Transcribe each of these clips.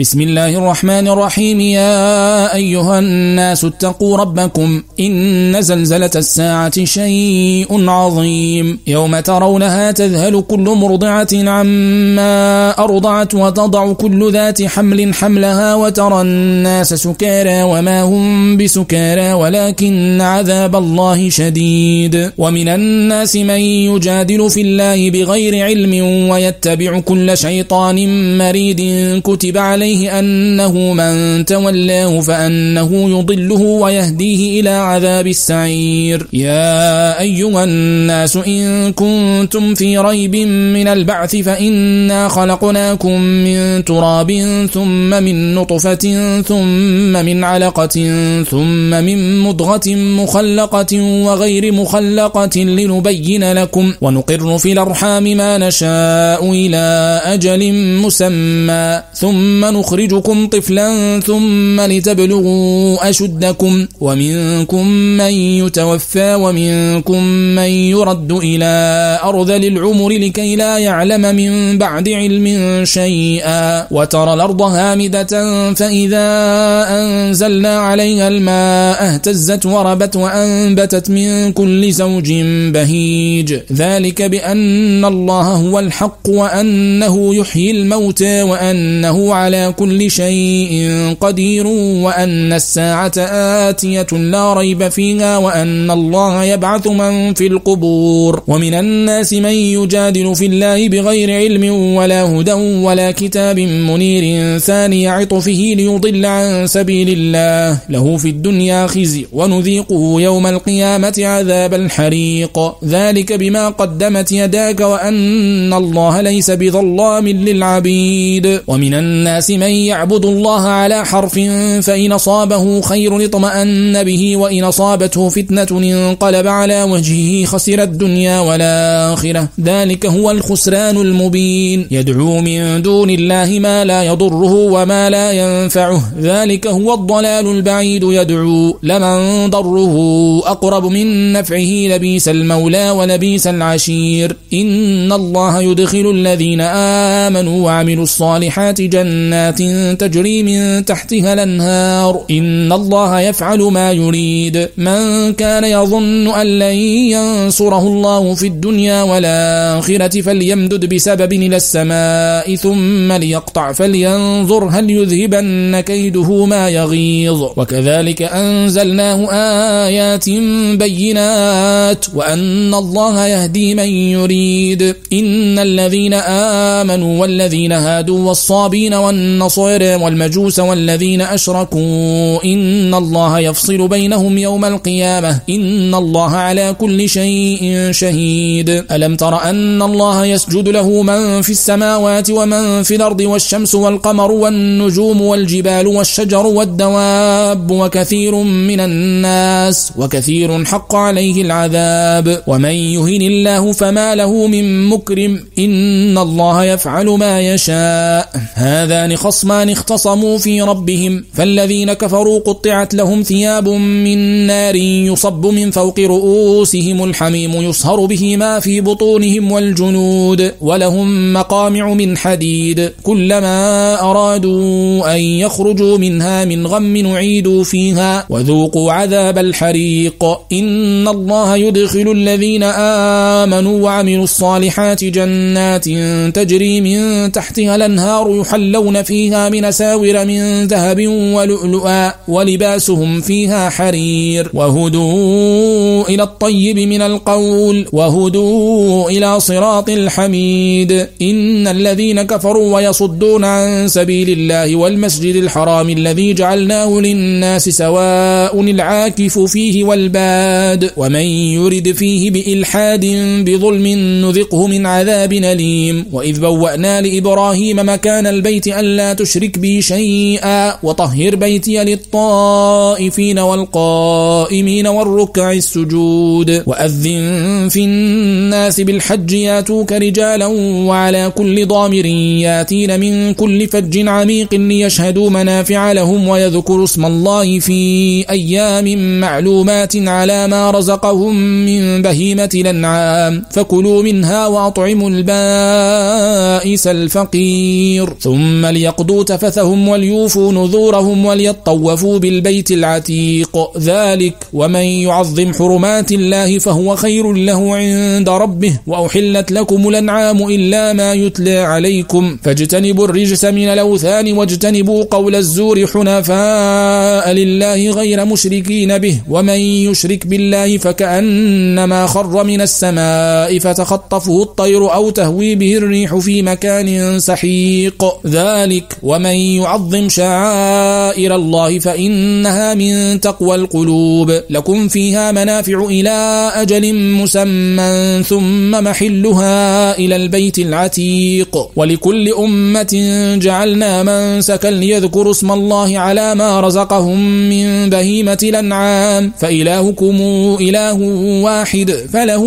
بسم الله الرحمن الرحيم. يا أيها الناس اتقوا ربكم إن زلزلة الساعة شيء عظيم. يوم ترونها تذهل كل مرضعة عما أرضعت وتضع كل ذات حمل حملها وترى الناس سكارى وما هم بسكارى ولكن عذاب الله شديد. ومن الناس من يجادل في الله بغير علم ويتبع كل شيطان مريد. كتب عليه عليه أنه من تولاه فأنه يضله ويهديه إلى عذاب السعير. يا أيها الناس إن كنتم في ريب من البعث فإنا خلقناكم من تراب ثم من نطفة ثم من علقة ثم من مضغة مخلقة وغير مخلقة لنبين لكم ونقر في الأرحام ما نشاء إلى أجل مسمى. ثم نخرجكم طفلا ثم لتبلغوا أشدكم ومنكم من يتوفى ومنكم من يرد إلى أرذل العمر لكي لا يعلم من بعد علم شيئا وترى الأرض هامدة فإذا أنزلنا عليها الماء اهتزت وربت وأنبتت من كل زوج بهيج ذلك بأن الله هو الحق وأنه يحيي الموتى وأنه على كل شيء قدير وأن الساعة آتية لا ريب فيها وأن الله يبعث من في القبور ومن الناس من يجادل في الله بغير علم ولا هدى ولا كتاب منير ثاني عطفه ليضل عن سبيل الله له في الدنيا خزي ونذيقه يوم القيامة عذاب الحريق ذلك بما قدمت يداك وأن الله ليس بظلام للعبيد ومن الناس من يعبد الله على حرف فإن أصابه خير اطمأن به وإن أصابته فتنة انقلب على وجهه خسر الدنيا والآخرة. ذلك هو الخسران المبين. يدعو من دون الله ما لا يضره وما لا ينفعه. ذلك هو الضلال البعيد. يدعو لمن ضره أقرب من نفعه. لبيس المولى ولبيس العشير. إن الله يدخل الذين آمنوا وعملوا الصالحات جنات جنات تجري من تحتها الأنهار. إن الله يفعل ما يريد. من كان يظن أن لن ينصره الله في الدنيا والآخرة فليمدد بسبب إلى السماء ثم ليقطع فلينظر هل يذهبن كيده ما يغيظ. وكذلك أنزلناه آيات بينات وأن الله يهدي من يريد. إن الذين آمنوا والذين هادوا والصابين والنصارى والنصارى والمجوس والذين أشركوا إن الله يفصل بينهم يوم القيامة. إن الله على كل شيء شهيد. ألم تر أن الله يسجد له من في السماوات ومن في الأرض والشمس والقمر والنجوم والجبال والشجر والدواب وكثير من الناس وكثير حق عليه العذاب. ومن يهن الله فما له من مكرم إن الله يفعل ما يشاء. هذان خصمان اختصموا في ربهم فالذين كفروا قطعت لهم ثياب من نار يصب من فوق رؤوسهم الحميم يصهر به ما في بطونهم والجنود ولهم مقامع من حديد كلما أرادوا أن يخرجوا منها من غم نعيدوا فيها وذوقوا عذاب الحريق. إن الله يدخل الذين آمنوا وعملوا الصالحات جنات تجري من تحتها الأنهار يحلون فيها من ساور من ذهب ولؤلؤا ولباسهم فيها حرير. وهدوا إلى الطيب من القول وهدوا إلى صراط الحميد. إن الذين كفروا ويصدون عن سبيل الله والمسجد الحرام الذي جعلناه للناس سواء العاكف فيه والباد. ومن يرد فيه بإلحاد بظلم نذقه من عذاب أليم. وإذ بوأنا لإبراهيم مكان البيت ألا تشرك بي شيئا وطهر بيتي للطائفين والقائمين والركع السجود. وأذن في الناس بالحج ياتوك رجالا وعلى كل ضامر ياتين من كل فج عميق ليشهدوا منافع لهم ويذكروا اسم الله في أيام معلومات على ما رزقهم من بهيمة الأنعام. فكلوا منها وأطعموا البائس الفقير. ثم لي وليقضوا تفثهم وليوفوا نذورهم وليطوفوا بالبيت العتيق. ذلك ومن يعظم حرمات الله فهو خير له عند ربه. وأحلت لكم الأنعام إلا ما يتلى عليكم. فاجتنبوا الرجس من الأوثان واجتنبوا قول الزور حنفاء لله غير مشركين به. ومن يشرك بالله فكأنما خر من السماء فتخطفه الطير أو تهوي به الريح في مكان سحيق. ذلك ومن يعظم شعائر الله فإنها من تقوى القلوب لكم فيها منافع إلى أجل مسمى ثم محلها إلى البيت العتيق ولكل أمة جعلنا منسكا ليذكروا اسم الله على ما رزقهم من بهيمة الأنعام فإلهكم إله واحد فله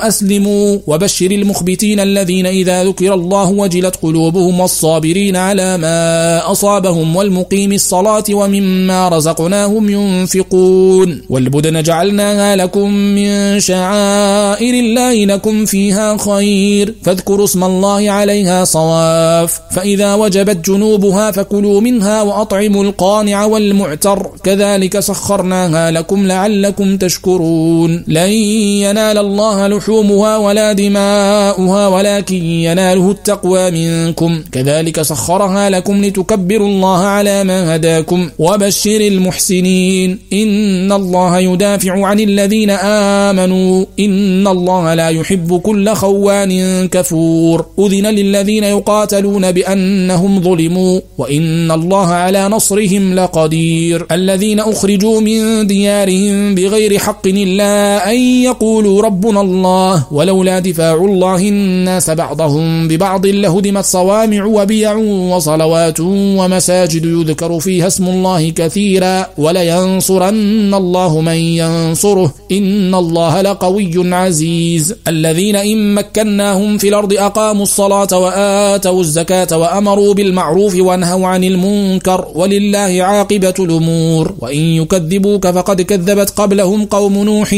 أسلموا وبشر المخبتين الذين إذا ذكر الله وجلت قلوبهم والصابرين على ما أصابهم والمقيم الصلاة ومما رزقناهم ينفقون. والبدن جعلناها لكم من شعائر الله لكم فيها خير. فاذكروا اسم الله عليها صواف. فإذا وجبت جنوبها فكلوا منها وأطعموا القانع والمعتر. كذلك سخرناها لكم لعلكم تشكرون. لن ينال الله لحومها ولا دماؤها ولكن يناله التقوى منكم. كذلك سخرها لكم لتكبروا الله على ما هداكم وبشر المحسنين. إن الله يدافع عن الذين آمنوا. إن الله لا يحب كل خوان كفور. أذن للذين يقاتلون بأنهم ظلموا. وإن الله على نصرهم لقدير. الذين أخرجوا من ديارهم بغير حق إلا أن يقولوا ربنا الله. ولولا دفاع الله الناس بعضهم ببعض لهدمت صوامع وبيع وصلوات ومساجد يذكر فيها اسم الله كثيرا ولينصرن الله من ينصره. إن الله لقوي عزيز. الذين إن مكناهم في الأرض أقاموا الصلاة وآتوا الزكاة وأمروا بالمعروف ونهوا عن المنكر ولله عاقبة الأمور. وإن يكذبوك فقد كذبت قبلهم قوم نوح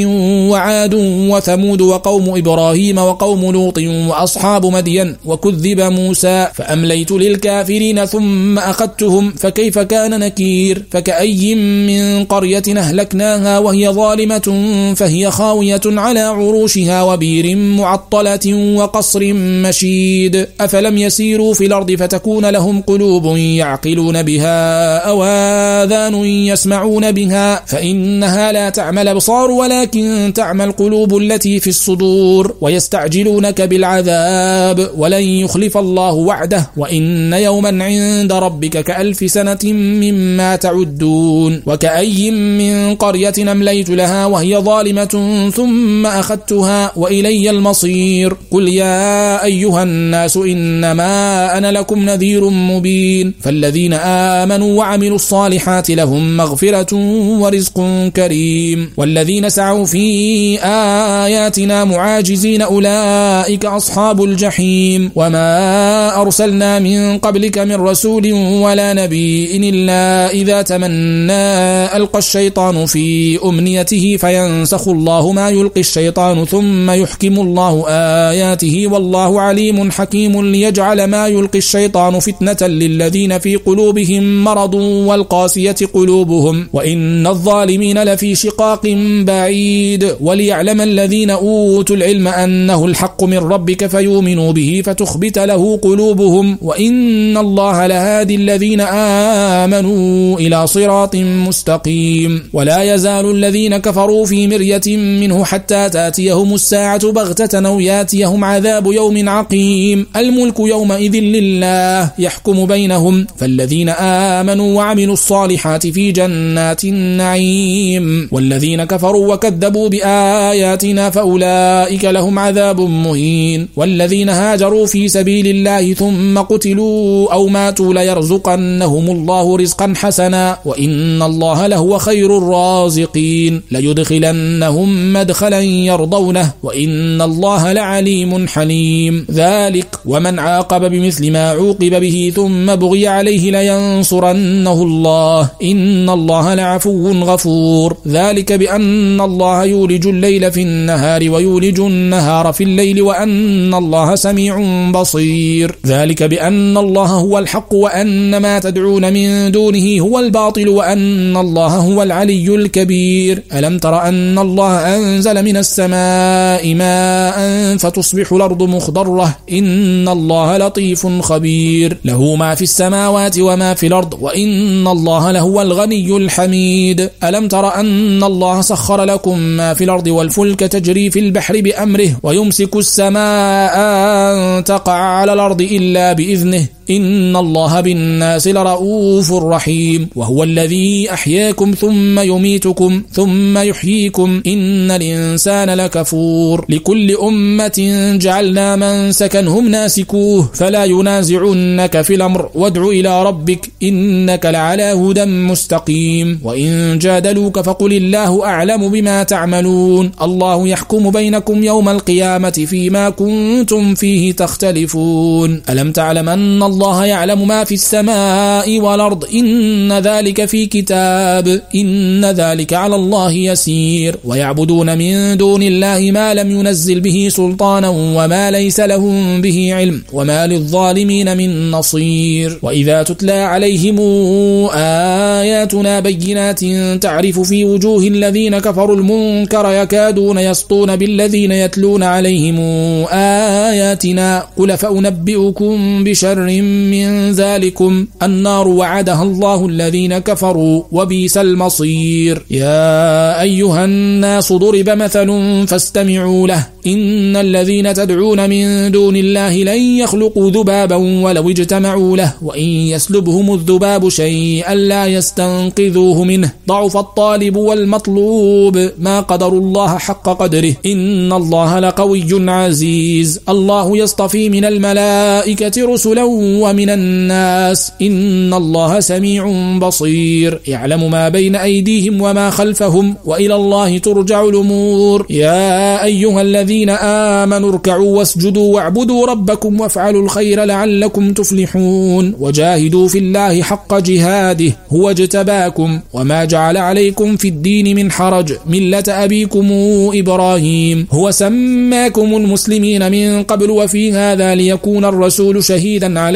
وعاد وثمود وقوم إبراهيم وقوم لوط وأصحاب مدين وكذب موسى. فأمليت للكافرين ثم أخذتهم فكيف كان نكير؟ فكأي من قرية أهلكناها وهي ظالمة فهي خاوية على عروشها وبير معطلة وقصر مشيد. أفلم يسيروا في الأرض فتكون لهم قلوب يعقلون بها أو آذان يسمعون بها. فإنها لا تعمل أبصار ولكن تعمى القلوب التي في الصدور. ويستعجلونك بالعذاب ولن يخلف الله وعده. وإن يوما عند ربك كألف سنة مما تعدون وكأي من قرية أمليت لها وهي ظالمة ثم أخذتها وإلي المصير قل يا أيها الناس إنما أنا لكم نذير مبين فالذين آمنوا وعملوا الصالحات لهم مغفرة ورزق كريم والذين سعوا في آياتنا معاجزين أولئك أصحاب الجحيم وما أرسلنا من قبلك من رسول ولا نبي إلا إذا تمنى ألقى الشيطان في أمنيته فينسخ الله ما يلقي الشيطان ثم يحكم الله آياته والله عليم حكيم ليجعل ما يلقي الشيطان فتنة للذين في قلوبهم مرض والقاسية قلوبهم وإن الظالمين لفي شقاق بعيد وليعلم الذين أوتوا العلم أنه الحق من ربك فيؤمنوا به فتخبت له قلوبهم وإن الله لهادي الذين آمنوا إلى صراط مستقيم ولا يزال الذين كفروا في مرية منه حتى تاتيهم الساعة بغتة أو ياتيهم عذاب يوم عقيم الملك يومئذ لله يحكم بينهم فالذين آمنوا وعملوا الصالحات في جنات النعيم والذين كفروا وكذبوا بآياتنا فأولئك لهم عذاب مهين والذين هاجروا في سبيل الله ثم قتلوا أو ماتوا ليرزقنهم الله رزقا حسنا وإن الله لهو خير الرازقين ليدخلنهم مدخلا يرضونه وإن الله لعليم حليم. ذلك ومن عاقب بمثل ما عوقب به ثم بغي عليه لينصرنه الله. إن الله لعفو غفور. ذلك بأن الله يولج الليل في النهار ويولج النهار في الليل وأن الله سميع بصير. ذلك بأن الله هو الحق وأن ما تدعون من دونه هو الباطل وأن الله هو العلي الكبير. ألم تر أن الله أنزل من السماء ماء فتصبح الأرض مخضرة؟ إن الله لطيف خبير. له ما في السماوات وما في الأرض وإن الله لهو الغني الحميد. ألم تر أن الله سخر لكم ما في الأرض والفلك تجري في البحر بأمره ويمسك السماء أن تقع على الأرض إلا بإذنه. إن الله بالناس لرؤوف رحيم وهو الذي أحياكم ثم يميتكم ثم يحييكم إن الإنسان لكفور لكل أمة جعلنا من سكنهم ناسكوه فلا ينازعنك في الأمر وادع إلى ربك إنك لعلى هدى مستقيم وإن جادلوك فقل الله أعلم بما تعملون الله يحكم بينكم يوم القيامة فيما كنتم فيه تختلفون ألم تعلم أن الله يعلم ما في السماء والأرض. إن ذلك في كتاب. إن ذلك على الله يسير. ويعبدون من دون الله ما لم ينزل به سلطانا وما ليس لهم به علم. وما للظالمين من نصير. وإذا تتلى عليهم آياتنا بينات تعرف في وجوه الذين كفروا المنكر يكادون يسطون بالذين يتلون عليهم آياتنا. قل فأنبئكم بشر من ذلكم النار وعدها الله الذين كفروا وبيس المصير. يا أيها الناس ضرب مثل فاستمعوا له. إن الذين تدعون من دون الله لن يخلقوا ذبابا ولو اجتمعوا له. وإن يسلبهم الذباب شيئا لا يستنقذوه منه. ضعف الطالب والمطلوب. ما قدر الله حق قدره. إن الله لقوي عزيز. الله يصطفي من الملائكة رسلا ومن الناس إن الله سميع بصير. يعلم ما بين أيديهم وما خلفهم وإلى الله ترجع الأمور. يا أيها الذين آمنوا اركعوا واسجدوا واعبدوا ربكم وافعلوا الخير لعلكم تفلحون. وجاهدوا في الله حق جهاده هو اجتباكم. وما جعل عليكم في الدين من حرج ملة أبيكم إبراهيم. هو سماكم المسلمين من قبل وفي هذا ليكون الرسول شهيدا